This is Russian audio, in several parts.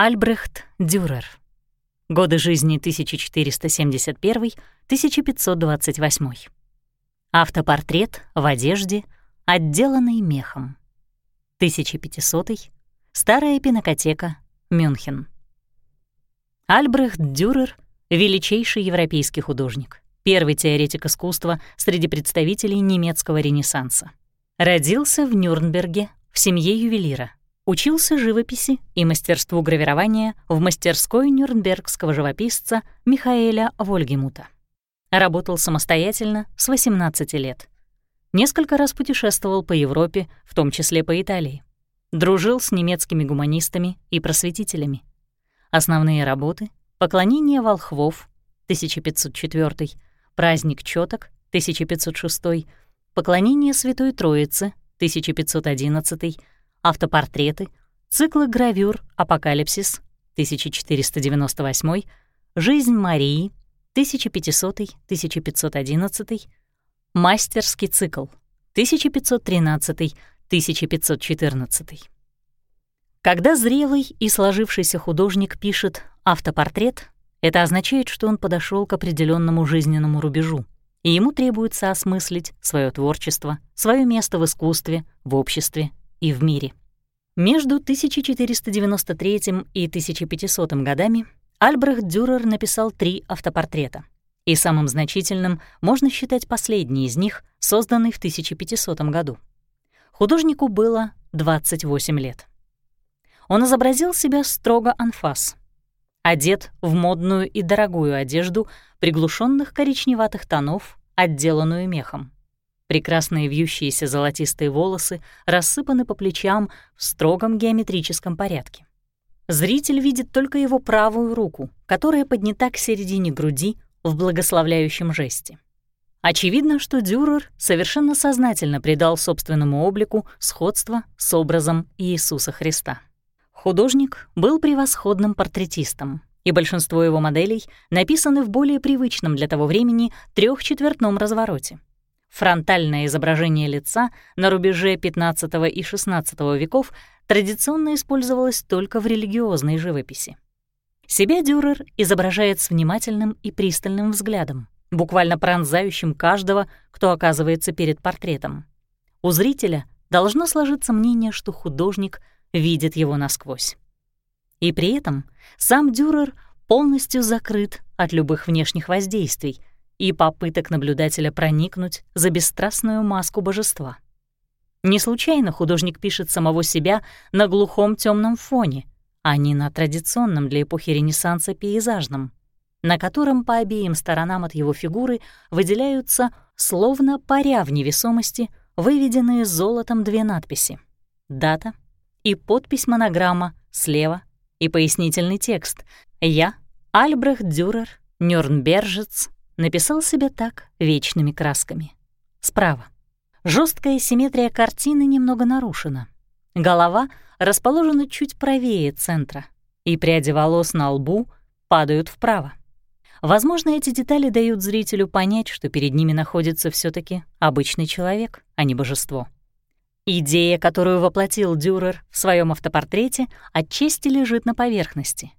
Альбрехт Дюрер. Годы жизни 1471-1528. Автопортрет в одежде, отделанный мехом. 1500. Старая пинокотека, Мюнхен. Альбрехт Дюрер — величайший европейский художник, первый теоретик искусства среди представителей немецкого ренессанса. Родился в Нюрнберге в семье ювелира. Учился живописи и мастерству гравирования в мастерской нюрнбергского живописца Михаэля Вольгемута. Работал самостоятельно с 18 лет. Несколько раз путешествовал по Европе, в том числе по Италии. Дружил с немецкими гуманистами и просветителями. Основные работы — «Поклонение волхвов» 1504, «Праздник чёток» 1506, «Поклонение Святой Троицы» 1511, автопортреты, циклы гравюр «Апокалипсис» 1498, «Жизнь Марии» 1500-1511, «Мастерский цикл» 1513-1514. Когда зрелый и сложившийся художник пишет автопортрет, это означает, что он подошел к определенному жизненному рубежу, и ему требуется осмыслить свое творчество, свое место в искусстве, в обществе и в мире. Между 1493 и 1500 годами Альбрехт Дюрер написал три автопортрета, и самым значительным можно считать последний из них, созданный в 1500 году. Художнику было 28 лет. Он изобразил себя строго анфас, одет в модную и дорогую одежду приглушенных коричневатых тонов, отделанную мехом. Прекрасные вьющиеся золотистые волосы рассыпаны по плечам в строгом геометрическом порядке. Зритель видит только его правую руку, которая поднята к середине груди в благословляющем жесте. Очевидно, что Дюрер совершенно сознательно придал собственному облику сходство с образом Иисуса Христа. Художник был превосходным портретистом, и большинство его моделей написаны в более привычном для того времени трехчетвертном развороте. Фронтальное изображение лица на рубеже XV и XVI веков традиционно использовалось только в религиозной живописи. Себя Дюрер изображает с внимательным и пристальным взглядом, буквально пронзающим каждого, кто оказывается перед портретом. У зрителя должно сложиться мнение, что художник видит его насквозь. И при этом сам Дюрер полностью закрыт от любых внешних воздействий, и попыток наблюдателя проникнуть за бесстрастную маску божества. Не случайно художник пишет самого себя на глухом темном фоне, а не на традиционном для эпохи Ренессанса пейзажном, на котором по обеим сторонам от его фигуры выделяются, словно паря в невесомости, выведенные золотом две надписи — дата и подпись монограмма слева и пояснительный текст «Я, Альбрехт Дюрер, Нюрнбержец, написал себе так вечными красками. Справа. Жесткая симметрия картины немного нарушена. Голова расположена чуть правее центра, и пряди волос на лбу падают вправо. Возможно, эти детали дают зрителю понять, что перед ними находится все таки обычный человек, а не божество. Идея, которую воплотил Дюрер в своем автопортрете, отчасти лежит на поверхности.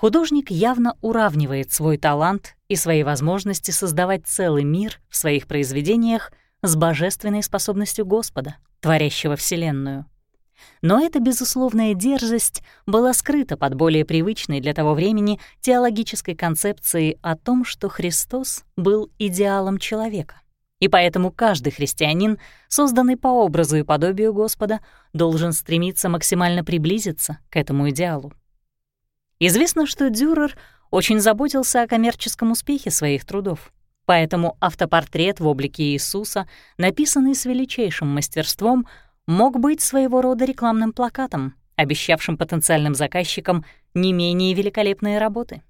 Художник явно уравнивает свой талант и свои возможности создавать целый мир в своих произведениях с божественной способностью Господа, творящего Вселенную. Но эта безусловная дерзость была скрыта под более привычной для того времени теологической концепцией о том, что Христос был идеалом человека. И поэтому каждый христианин, созданный по образу и подобию Господа, должен стремиться максимально приблизиться к этому идеалу. Известно, что Дюрер очень заботился о коммерческом успехе своих трудов, поэтому автопортрет в облике Иисуса, написанный с величайшим мастерством, мог быть своего рода рекламным плакатом, обещавшим потенциальным заказчикам не менее великолепные работы.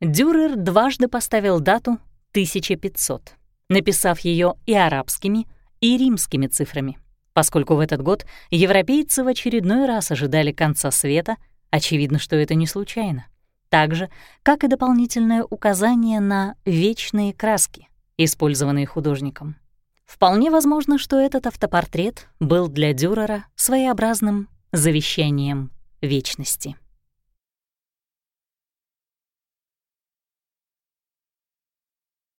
Дюрер дважды поставил дату 1500, написав ее и арабскими, и римскими цифрами, поскольку в этот год европейцы в очередной раз ожидали конца света — Очевидно, что это не случайно. Так же, как и дополнительное указание на вечные краски, использованные художником. Вполне возможно, что этот автопортрет был для Дюрера своеобразным завещанием вечности.